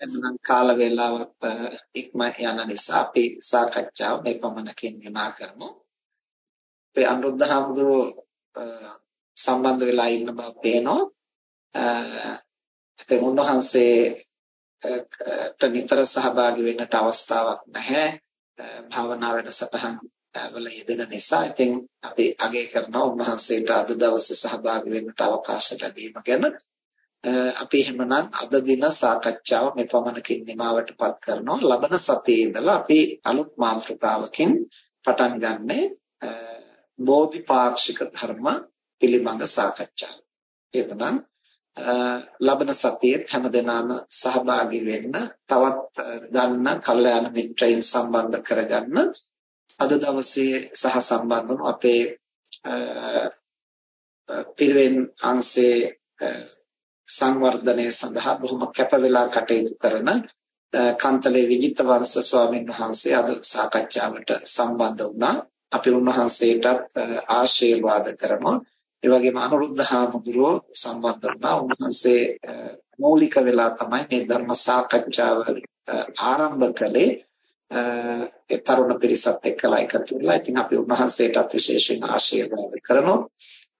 එන්නම් කාල වේලාවක් ඉක්ම යන නිසා අපි සාකච්ඡාව මේ පමණකින් නිමා කරමු. අපේ අනුරුද්ධ හාමුදුරුවෝ සම්බන්ධ වෙලා ඉන්න බව පේනවා. ඉතින් උන්වහන්සේට නිතර සහභාගී වෙන්නට අවස්ථාවක් නැහැ. භාවනා වැඩසටහන් වල යෙදෙන නිසා ඉතින් අපි අගය කරනවා උන්වහන්සේට අද දවසේ සහභාගී වෙන්නට අවකාශ ලැබීම ගැන. අපි එහෙමනම් අද දින සාකච්ඡාව මේ පමණකින් නිමවටපත් කරනවා. ලබන සතියේ ඉඳලා අපි අලුත් මාතෘකාවකින් පටන් ගන්නේ බෝධිපාක්ෂික ධර්ම පිළිබඳ සාකච්ඡාව. එහෙමනම් ලබන සතියේත් හැමදෙනාම සහභාගී වෙන්න තවත් දන්න කල්යාණ මිත්‍රයින් සම්බන්ධ කරගන්න අද දවසේ සහ සම්බන්ධ වුණු අපේ පිරිවෙන් අංශේ සංවර්ධනය සඳහා බොහොම කැප වෙලා කටයුතු කරන කන්තලේ විජිත වංශ ස්වාමීන් වහන්සේ අද සාකච්ඡාවට සම්බන්ධ වුණා. අපි උන්වහන්සේටත් ආශිර්වාද කරනවා. ඒ වගේම අනුරුද්ධ හාමුදුරුවෝ සම්බන්ධ වුණා. උන්වහන්සේ මৌলিক වෙලා තමයි මේ ධර්ම සාකච්ඡාව ආරම්භ කළේ. ඒ තරුණ පිරිසත් එක්කලා එකතු වෙලා. ඉතින් අපි උන්වහන්සේටත් විශේෂයෙන් ආශිර්වාද කරනවා.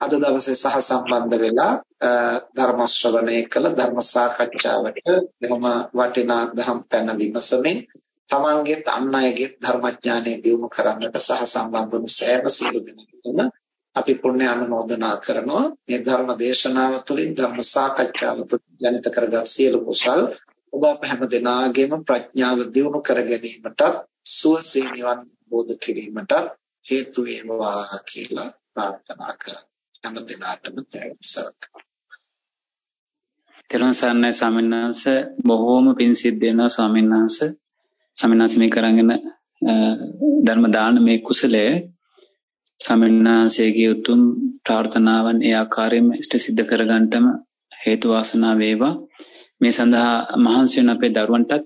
අද දවසේ සහ සම්බන්ධ වෙලා ධර්ම ශ්‍රවණය කළ ධර්ම සාකච්ඡාවට බොහොම වටිනා ධම් පැන විමසමින් තමන්ගේත් අන් අයගේත් ධර්මඥානය දියුණු කරන්නට සහ සම්බන්ධ වුණු සෑම සියලු දෙනාටම අපි පුණ්‍ය අනුමෝදනා කරනවා. මේ ධර්ම දේශනාව තුළින් ධර්ම සාකච්ඡාව තුළින් ජනිත කරගත් සියලු කුසල් ඔබ අප හැම දෙනාගේම ප්‍රඥාව දියුණු කර ගැනීමට සුවසේ නිවන් බෝධ කිරීමට හේතු වේවා කියලා ප්‍රාර්ථනා කරා හැම දිනාටම තෑග්සක්. තෙරුවන් සරණයි ස්වාමීන් වහන්සේ බොහෝම පිං සිද්ධ වෙනවා ස්වාමීන් වහන්සේ. ස්වාමීන් වහන්සේ මේ කරගෙන ධර්ම දාන මේ කුසලය ස්වාමීන් වහන්සේගේ උතුම් ප්‍රාර්ථනාවන් ඒ ආකාරයෙන්ම ඉෂ්ට සිද්ධ කරගන්නටම හේතු වාසනා වේවා. මේ සඳහා මහන්සි වෙන අපේ දරුවන්ටත්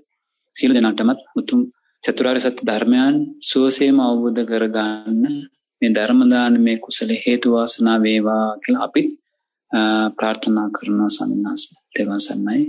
සියලු දෙනාටමත් උතුම් චතුරාර්ය සත්‍ය ධර්මයන් සුවසේම අවබෝධ කරගන්න මේ ධර්ම දානමේ කුසල හේතු වාසනා වේවා කියලා අපි ප්‍රාර්ථනා කරනවා සම්මාස. තෙරුවන් සරණයි.